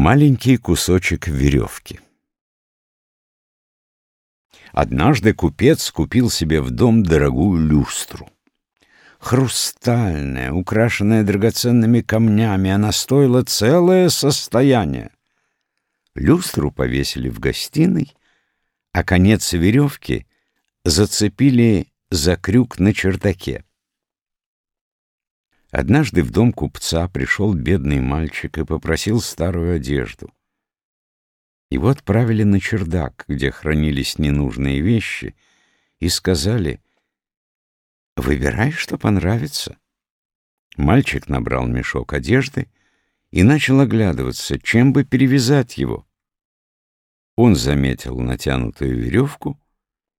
Маленький кусочек веревки. Однажды купец купил себе в дом дорогую люстру. Хрустальная, украшенная драгоценными камнями, она стоила целое состояние. Люстру повесили в гостиной, а конец веревки зацепили за крюк на чердаке. Однажды в дом купца пришел бедный мальчик и попросил старую одежду. Его отправили на чердак, где хранились ненужные вещи, и сказали, «Выбирай, что понравится». Мальчик набрал мешок одежды и начал оглядываться, чем бы перевязать его. Он заметил натянутую веревку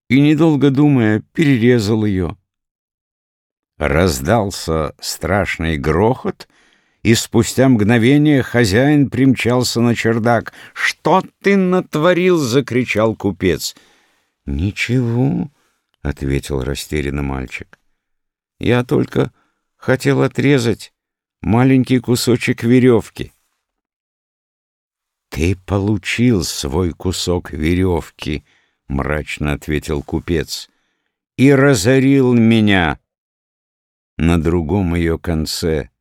и, недолго думая, перерезал ее. Раздался страшный грохот, и спустя мгновение хозяин примчался на чердак. «Что ты натворил?» — закричал купец. «Ничего», — ответил растерянно мальчик. «Я только хотел отрезать маленький кусочек веревки». «Ты получил свой кусок веревки», — мрачно ответил купец, — «и разорил меня». На другом ее конце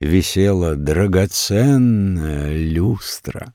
висела драгоценная люстра.